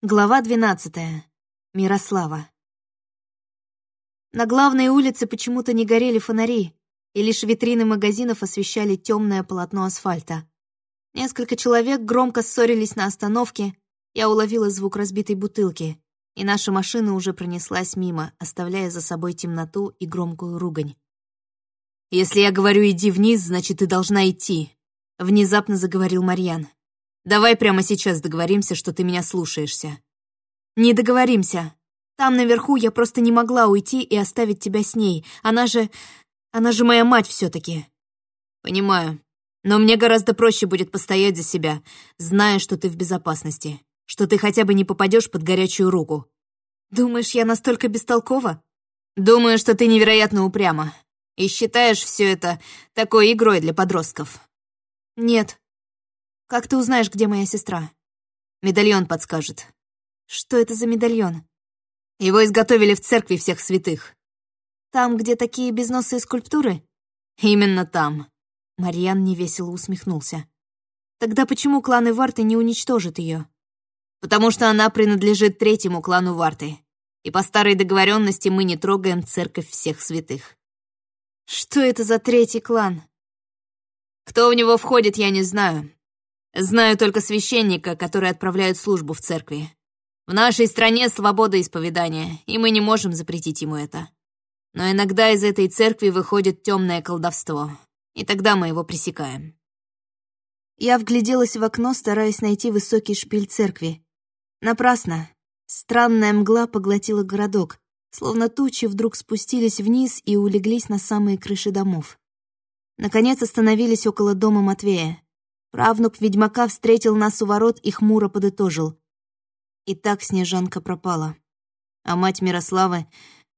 Глава 12. Мирослава. На главной улице почему-то не горели фонари, и лишь витрины магазинов освещали темное полотно асфальта. Несколько человек громко ссорились на остановке, я уловила звук разбитой бутылки, и наша машина уже пронеслась мимо, оставляя за собой темноту и громкую ругань. «Если я говорю «иди вниз», значит, ты должна идти», — внезапно заговорил Марьян. Давай прямо сейчас договоримся, что ты меня слушаешься». «Не договоримся. Там наверху я просто не могла уйти и оставить тебя с ней. Она же... она же моя мать все таки «Понимаю. Но мне гораздо проще будет постоять за себя, зная, что ты в безопасности, что ты хотя бы не попадешь под горячую руку». «Думаешь, я настолько бестолкова?» «Думаю, что ты невероятно упряма и считаешь все это такой игрой для подростков». «Нет, как ты узнаешь, где моя сестра? Медальон подскажет. Что это за медальон? Его изготовили в церкви всех святых. Там, где такие безносые скульптуры? Именно там. Марьян невесело усмехнулся. Тогда почему клан Варты не уничтожит ее? Потому что она принадлежит третьему клану Варты. И по старой договоренности мы не трогаем церковь всех святых. Что это за третий клан? Кто в него входит, я не знаю. Знаю только священника, который отправляет службу в церкви. В нашей стране свобода исповедания, и мы не можем запретить ему это. Но иногда из этой церкви выходит темное колдовство, и тогда мы его пресекаем. Я вгляделась в окно, стараясь найти высокий шпиль церкви. Напрасно. Странная мгла поглотила городок, словно тучи вдруг спустились вниз и улеглись на самые крыши домов. Наконец остановились около дома Матвея. Правнук ведьмака встретил нас у ворот и хмуро подытожил. И так Снежанка пропала. А мать Мирославы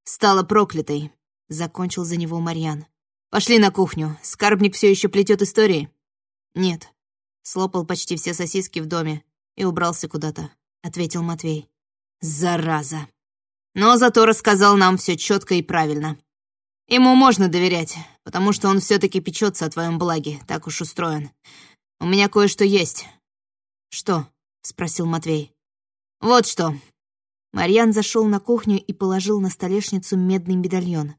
стала проклятой, закончил за него Марьян. Пошли на кухню. Скарбник все еще плетет истории? Нет. Слопал почти все сосиски в доме и убрался куда-то, ответил Матвей. Зараза. Но зато рассказал нам все четко и правильно. Ему можно доверять, потому что он все-таки печется о твоем благе, так уж устроен. «У меня кое-что есть». «Что?» — спросил Матвей. «Вот что». Марьян зашел на кухню и положил на столешницу медный медальон.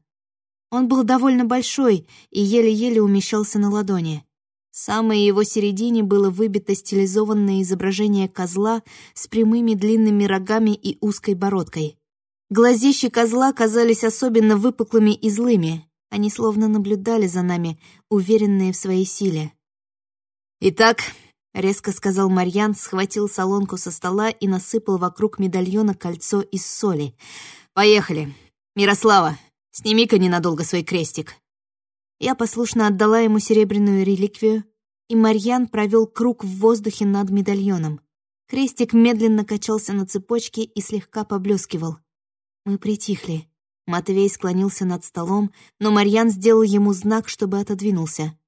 Он был довольно большой и еле-еле умещался на ладони. В самой его середине было выбито стилизованное изображение козла с прямыми длинными рогами и узкой бородкой. Глазищи козла казались особенно выпуклыми и злыми. Они словно наблюдали за нами, уверенные в своей силе. «Итак», — резко сказал Марьян, схватил солонку со стола и насыпал вокруг медальона кольцо из соли. «Поехали. Мирослава, сними-ка ненадолго свой крестик». Я послушно отдала ему серебряную реликвию, и Марьян провел круг в воздухе над медальоном. Крестик медленно качался на цепочке и слегка поблескивал. Мы притихли. Матвей склонился над столом, но Марьян сделал ему знак, чтобы отодвинулся.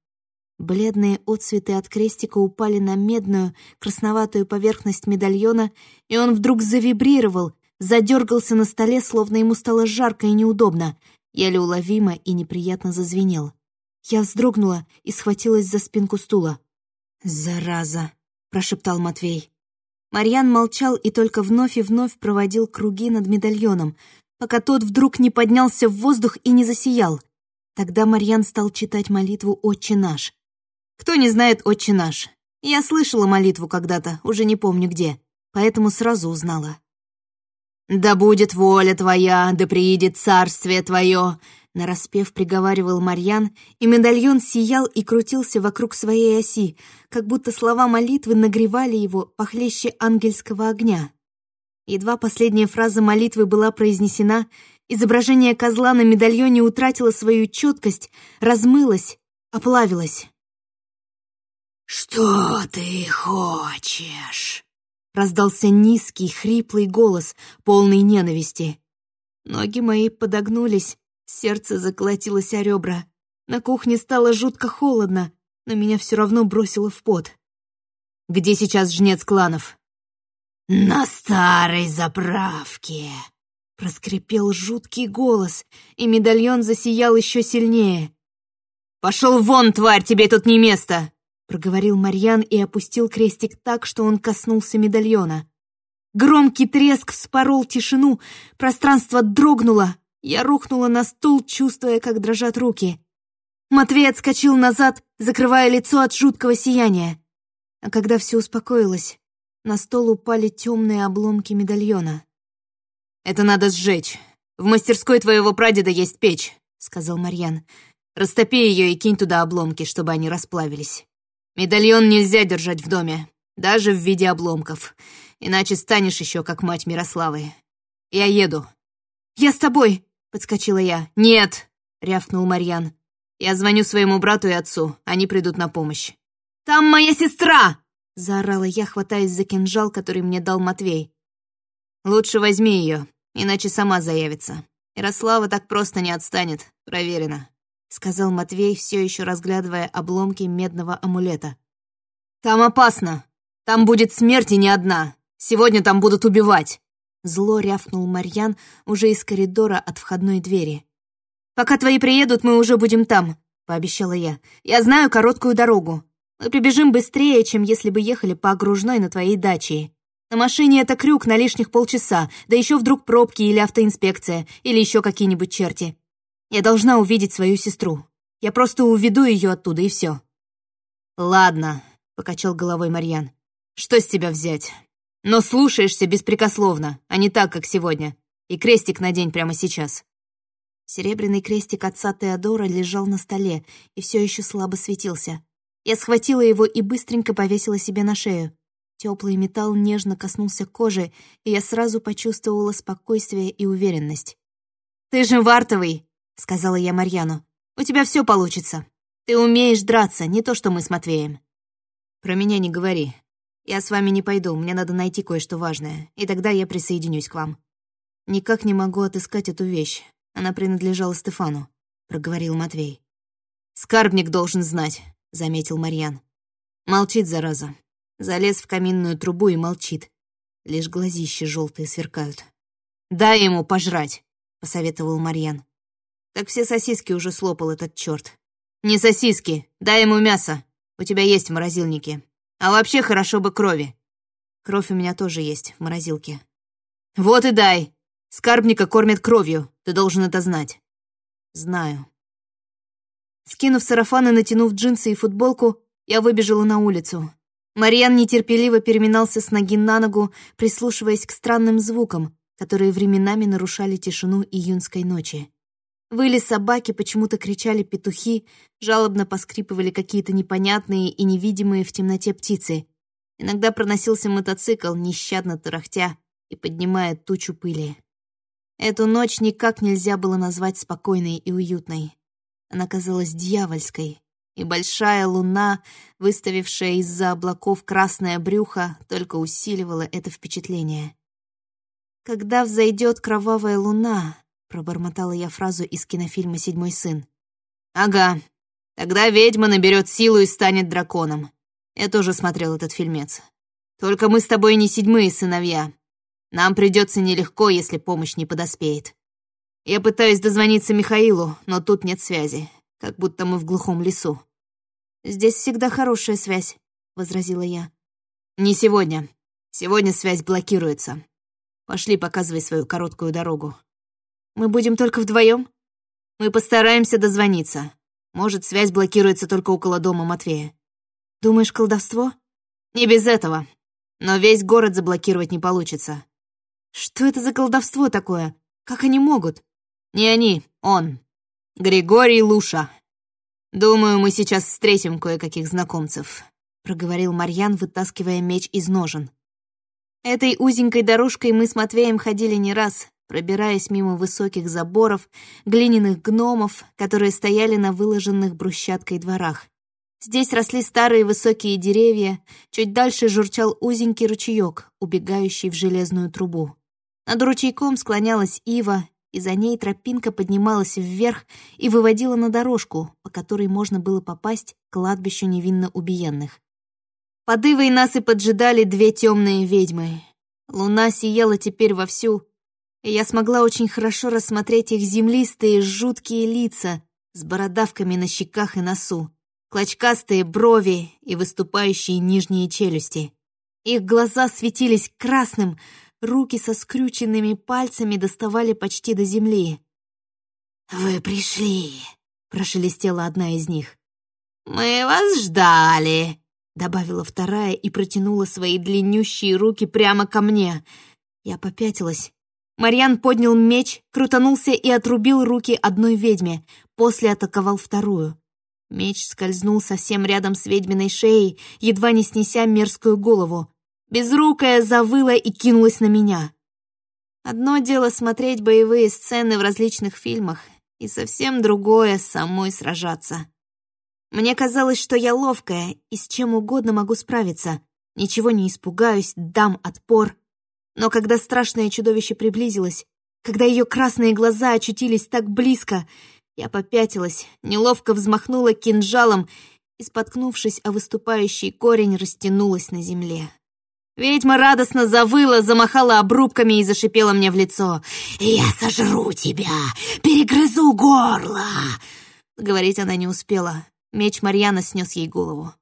Бледные отцветы от крестика упали на медную, красноватую поверхность медальона, и он вдруг завибрировал, задергался на столе, словно ему стало жарко и неудобно, еле уловимо и неприятно зазвенел. Я вздрогнула и схватилась за спинку стула. «Зараза!» — прошептал Матвей. Марьян молчал и только вновь и вновь проводил круги над медальоном, пока тот вдруг не поднялся в воздух и не засиял. Тогда Марьян стал читать молитву «Отче наш». Кто не знает «Отче наш»? Я слышала молитву когда-то, уже не помню где, поэтому сразу узнала. «Да будет воля твоя, да приедет царствие твое», — нараспев приговаривал Марьян, и медальон сиял и крутился вокруг своей оси, как будто слова молитвы нагревали его похлеще ангельского огня. Едва последняя фраза молитвы была произнесена, изображение козла на медальоне утратило свою четкость, размылось, оплавилось. «Что ты хочешь?» Раздался низкий, хриплый голос, полный ненависти. Ноги мои подогнулись, сердце заколотилось о ребра. На кухне стало жутко холодно, но меня все равно бросило в пот. «Где сейчас жнец кланов?» «На старой заправке», — проскрипел жуткий голос, и медальон засиял еще сильнее. «Пошел вон, тварь, тебе тут не место!» — проговорил Марьян и опустил крестик так, что он коснулся медальона. Громкий треск вспорол тишину, пространство дрогнуло. Я рухнула на стул, чувствуя, как дрожат руки. Матвей отскочил назад, закрывая лицо от жуткого сияния. А когда все успокоилось, на стол упали темные обломки медальона. «Это надо сжечь. В мастерской твоего прадеда есть печь», — сказал Марьян. «Растопи ее и кинь туда обломки, чтобы они расплавились. Медальон нельзя держать в доме, даже в виде обломков, иначе станешь еще как мать Мирославы. Я еду». «Я с тобой!» — подскочила я. «Нет!» — рявкнул Марьян. «Я звоню своему брату и отцу, они придут на помощь». «Там моя сестра!» — заорала я, хватаясь за кинжал, который мне дал Матвей. «Лучше возьми ее, иначе сама заявится. Ярослава так просто не отстанет, проверено», — сказал Матвей, все еще разглядывая обломки медного амулета. «Там опасно. Там будет смерть и не одна. Сегодня там будут убивать!» Зло рявкнул Марьян уже из коридора от входной двери. «Пока твои приедут, мы уже будем там», — пообещала я. «Я знаю короткую дорогу. Мы прибежим быстрее, чем если бы ехали по окружной на твоей даче. На машине это крюк на лишних полчаса, да еще вдруг пробки или автоинспекция, или еще какие-нибудь черти. Я должна увидеть свою сестру. Я просто уведу ее оттуда, и все. «Ладно», — покачал головой Марьян. «Что с тебя взять? Но слушаешься беспрекословно, а не так, как сегодня. И крестик надень прямо сейчас». Серебряный крестик отца Теодора лежал на столе и все еще слабо светился. Я схватила его и быстренько повесила себе на шею. Теплый металл нежно коснулся кожи, и я сразу почувствовала спокойствие и уверенность. «Ты же вартовый!» — сказала я Марьяну. «У тебя все получится. Ты умеешь драться, не то что мы с Матвеем». «Про меня не говори. Я с вами не пойду, мне надо найти кое-что важное, и тогда я присоединюсь к вам. Никак не могу отыскать эту вещь. Она принадлежала Стефану», — проговорил Матвей. «Скарбник должен знать», — заметил Марьян. «Молчит, зараза. Залез в каминную трубу и молчит. Лишь глазища желтые сверкают. «Дай ему пожрать», — посоветовал Марьян. «Так все сосиски уже слопал этот черт. «Не сосиски, дай ему мясо. У тебя есть в морозильнике. А вообще хорошо бы крови. Кровь у меня тоже есть в морозилке». «Вот и дай. Скарбника кормят кровью, ты должен это знать». «Знаю». Скинув сарафан и натянув джинсы и футболку, я выбежала на улицу. Марьян нетерпеливо переминался с ноги на ногу, прислушиваясь к странным звукам, которые временами нарушали тишину июньской ночи. Выли собаки, почему-то кричали петухи, жалобно поскрипывали какие-то непонятные и невидимые в темноте птицы. Иногда проносился мотоцикл, нещадно тарахтя и поднимая тучу пыли. Эту ночь никак нельзя было назвать спокойной и уютной. Она казалась дьявольской, и большая луна, выставившая из-за облаков красное брюхо, только усиливала это впечатление. «Когда взойдет кровавая луна», — пробормотала я фразу из кинофильма «Седьмой сын». «Ага, тогда ведьма наберет силу и станет драконом. Я тоже смотрел этот фильмец. Только мы с тобой не седьмые сыновья. Нам придется нелегко, если помощь не подоспеет. Я пытаюсь дозвониться Михаилу, но тут нет связи, как будто мы в глухом лесу. «Здесь всегда хорошая связь», — возразила я. «Не сегодня. Сегодня связь блокируется. Пошли, показывай свою короткую дорогу». «Мы будем только вдвоем? Мы постараемся дозвониться. Может, связь блокируется только около дома Матвея. Думаешь, колдовство? Не без этого. Но весь город заблокировать не получится. Что это за колдовство такое? Как они могут? Не они, он. Григорий Луша. Думаю, мы сейчас встретим кое-каких знакомцев, проговорил Марьян, вытаскивая меч из ножен. Этой узенькой дорожкой мы с Матвеем ходили не раз, пробираясь мимо высоких заборов, глиняных гномов, которые стояли на выложенных брусчаткой дворах. Здесь росли старые высокие деревья, чуть дальше журчал узенький ручеек, убегающий в железную трубу. Над ручейком склонялась ива, и за ней тропинка поднималась вверх и выводила на дорожку, по которой можно было попасть к кладбищу невинно убиенных. Под ивой нас и поджидали две темные ведьмы. Луна сияла теперь вовсю, и я смогла очень хорошо рассмотреть их землистые, жуткие лица с бородавками на щеках и носу, клочкастые брови и выступающие нижние челюсти. Их глаза светились красным, руки со скрюченными пальцами доставали почти до земли. «Вы пришли», — прошелестела одна из них. «Мы вас ждали», — добавила вторая и протянула свои длиннющие руки прямо ко мне. Я попятилась. Марьян поднял меч, крутанулся и отрубил руки одной ведьме, после атаковал вторую. Меч скользнул совсем рядом с ведьминой шеей, едва не снеся мерзкую голову. Безрукая завыла и кинулась на меня. Одно дело смотреть боевые сцены в различных фильмах, и совсем другое — самой сражаться. Мне казалось, что я ловкая и с чем угодно могу справиться. Ничего не испугаюсь, дам отпор. Но когда страшное чудовище приблизилось, когда ее красные глаза очутились так близко, я попятилась, неловко взмахнула кинжалом и, споткнувшись о выступающий корень, растянулась на земле. Ведьма радостно завыла, замахала обрубками и зашипела мне в лицо. «Я сожру тебя! Перегрызу горло!» Говорить она не успела. Меч Марьяна снес ей голову.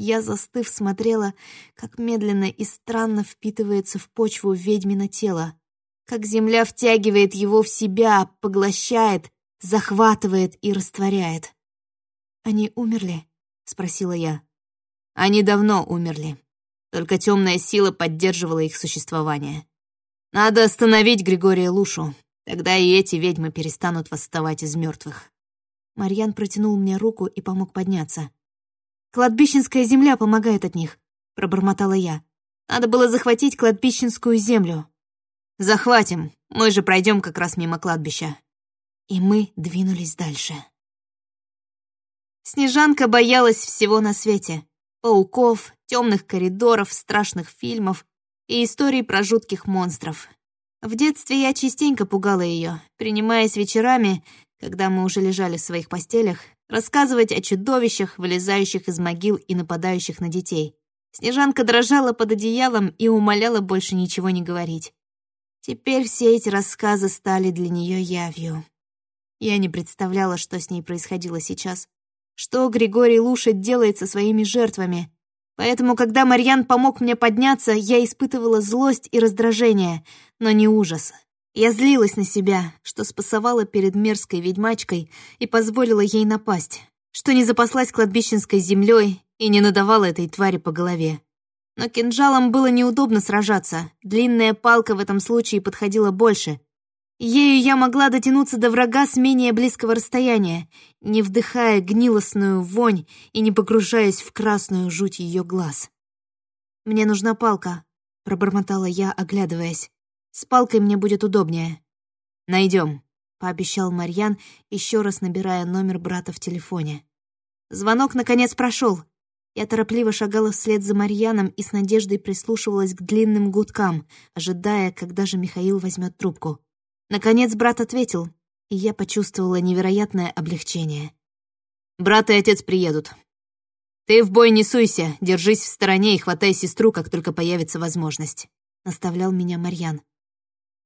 Я, застыв, смотрела, как медленно и странно впитывается в почву ведьмино тело, как земля втягивает его в себя, поглощает, захватывает и растворяет. «Они умерли?» — спросила я. «Они давно умерли», только темная сила поддерживала их существование. Надо остановить Григория Лушу, тогда и эти ведьмы перестанут восставать из мертвых. Марьян протянул мне руку и помог подняться. «Кладбищенская земля помогает от них», — пробормотала я. «Надо было захватить кладбищенскую землю». «Захватим, мы же пройдем как раз мимо кладбища». И мы двинулись дальше. Снежанка боялась всего на свете пауков, темных коридоров, страшных фильмов и историй про жутких монстров. В детстве я частенько пугала ее, принимаясь вечерами, когда мы уже лежали в своих постелях, рассказывать о чудовищах, вылезающих из могил и нападающих на детей. Снежанка дрожала под одеялом и умоляла больше ничего не говорить. Теперь все эти рассказы стали для нее явью. Я не представляла, что с ней происходило сейчас что Григорий Лушит делает со своими жертвами. Поэтому, когда Марьян помог мне подняться, я испытывала злость и раздражение, но не ужас. Я злилась на себя, что спасовала перед мерзкой ведьмачкой и позволила ей напасть, что не запаслась кладбищенской землей и не надавала этой твари по голове. Но кинжалом было неудобно сражаться, длинная палка в этом случае подходила больше, Ею я могла дотянуться до врага с менее близкого расстояния, не вдыхая гнилостную вонь и не погружаясь в красную жуть ее глаз. «Мне нужна палка», — пробормотала я, оглядываясь. «С палкой мне будет удобнее». «Найдем», — пообещал Марьян, еще раз набирая номер брата в телефоне. Звонок, наконец, прошел. Я торопливо шагала вслед за Марьяном и с надеждой прислушивалась к длинным гудкам, ожидая, когда же Михаил возьмет трубку. Наконец брат ответил, и я почувствовала невероятное облегчение. «Брат и отец приедут. Ты в бой не суйся, держись в стороне и хватай сестру, как только появится возможность», — наставлял меня Марьян.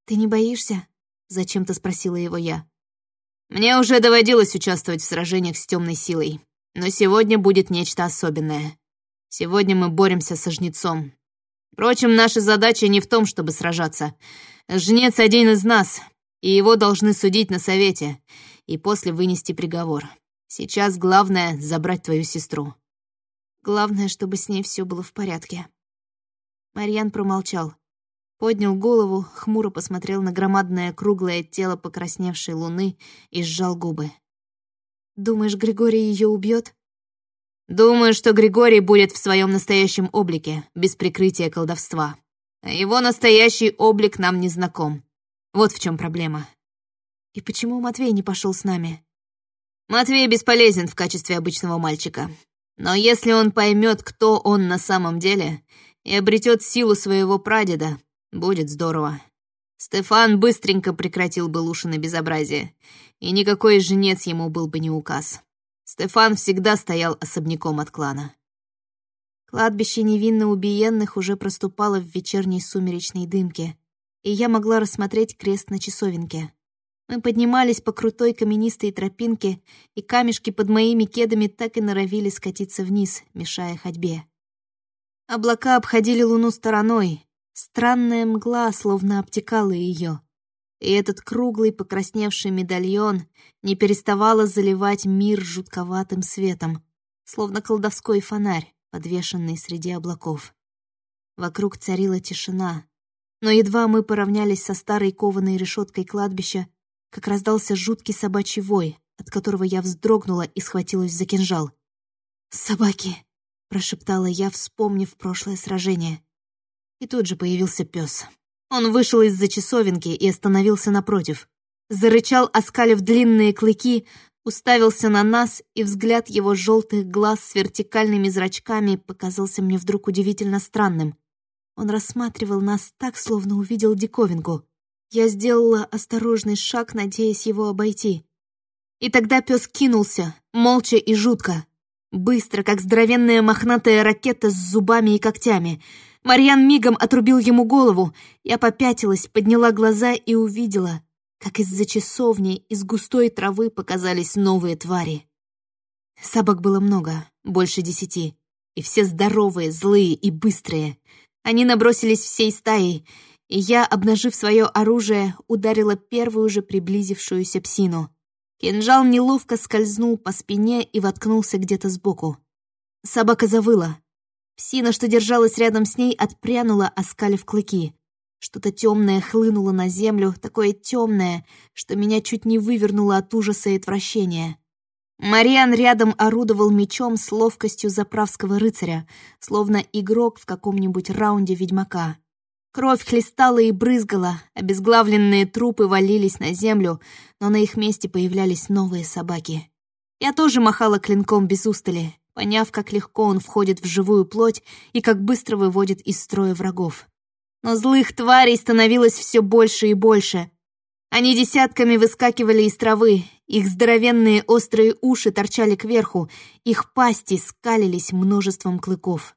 «Ты не боишься?» — зачем-то спросила его я. «Мне уже доводилось участвовать в сражениях с темной силой, но сегодня будет нечто особенное. Сегодня мы боремся со жнецом. Впрочем, наша задача не в том, чтобы сражаться. Жнец один из нас, и его должны судить на совете, и после вынести приговор. Сейчас главное — забрать твою сестру. Главное, чтобы с ней все было в порядке. Марьян промолчал. Поднял голову, хмуро посмотрел на громадное круглое тело покрасневшей луны и сжал губы. «Думаешь, Григорий ее убьет? «Думаю, что Григорий будет в своем настоящем облике, без прикрытия колдовства. его настоящий облик нам не знаком. Вот в чем проблема. И почему Матвей не пошел с нами? Матвей бесполезен в качестве обычного мальчика. Но если он поймет, кто он на самом деле, и обретет силу своего прадеда, будет здорово. Стефан быстренько прекратил бы Лушины безобразие, и никакой женец ему был бы не указ. Стефан всегда стоял особняком от клана. Кладбище невинно убиенных уже проступало в вечерней сумеречной дымке, и я могла рассмотреть крест на часовенке. Мы поднимались по крутой каменистой тропинке, и камешки под моими кедами так и норовили скатиться вниз, мешая ходьбе. Облака обходили луну стороной. Странная мгла словно обтекала ее. И этот круглый покрасневший медальон не переставала заливать мир жутковатым светом, словно колдовской фонарь, подвешенный среди облаков. Вокруг царила тишина, но едва мы поравнялись со старой кованой решеткой кладбища, как раздался жуткий собачий вой, от которого я вздрогнула и схватилась за кинжал. «Собаки!» — прошептала я, вспомнив прошлое сражение. И тут же появился пес. Он вышел из-за часовенки и остановился напротив. Зарычал, оскалив длинные клыки, уставился на нас, и взгляд его желтых глаз с вертикальными зрачками показался мне вдруг удивительно странным. Он рассматривал нас так, словно увидел диковинку. Я сделала осторожный шаг, надеясь его обойти. И тогда пес кинулся, молча и жутко. Быстро, как здоровенная мохнатая ракета с зубами и когтями. Марьян мигом отрубил ему голову. Я попятилась, подняла глаза и увидела, как из-за часовни из густой травы показались новые твари. Собак было много, больше десяти. И все здоровые, злые и быстрые. Они набросились всей стаей, и я, обнажив свое оружие, ударила первую же приблизившуюся псину. Кинжал неловко скользнул по спине и воткнулся где-то сбоку. Собака завыла. Псина, что держалась рядом с ней, отпрянула, оскалив клыки. Что-то темное хлынуло на землю, такое темное, что меня чуть не вывернуло от ужаса и отвращения. Мариан рядом орудовал мечом с ловкостью заправского рыцаря, словно игрок в каком-нибудь раунде ведьмака. Кровь хлестала и брызгала, обезглавленные трупы валились на землю, но на их месте появлялись новые собаки. Я тоже махала клинком без устали, поняв, как легко он входит в живую плоть и как быстро выводит из строя врагов. Но злых тварей становилось все больше и больше. Они десятками выскакивали из травы, их здоровенные острые уши торчали кверху, их пасти скалились множеством клыков.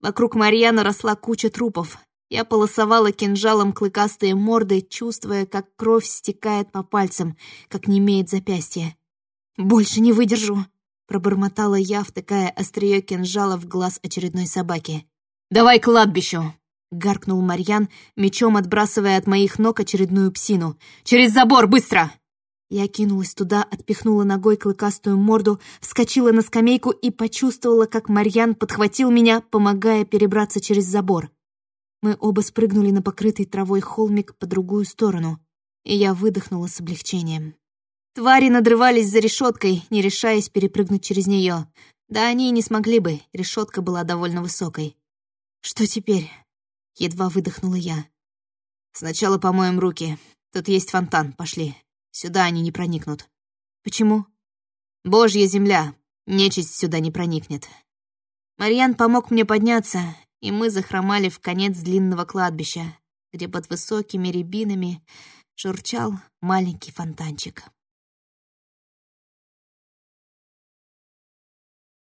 Вокруг Марьяна росла куча трупов. Я полосовала кинжалом клыкастые морды, чувствуя, как кровь стекает по пальцам, как немеет запястье. «Больше не выдержу», — пробормотала я, втыкая острие кинжала в глаз очередной собаки. «Давай к кладбищу!» — гаркнул Марьян, мечом отбрасывая от моих ног очередную псину. «Через забор, быстро!» Я кинулась туда, отпихнула ногой клыкастую морду, вскочила на скамейку и почувствовала, как Марьян подхватил меня, помогая перебраться через забор. Мы оба спрыгнули на покрытый травой холмик по другую сторону, и я выдохнула с облегчением. Твари надрывались за решеткой, не решаясь перепрыгнуть через нее. Да они и не смогли бы, решетка была довольно высокой. «Что теперь?» — едва выдохнула я. «Сначала помоем руки. Тут есть фонтан, пошли». Сюда они не проникнут. Почему? Божья земля. Нечисть сюда не проникнет. Марьян помог мне подняться, и мы захромали в конец длинного кладбища, где под высокими рябинами журчал маленький фонтанчик.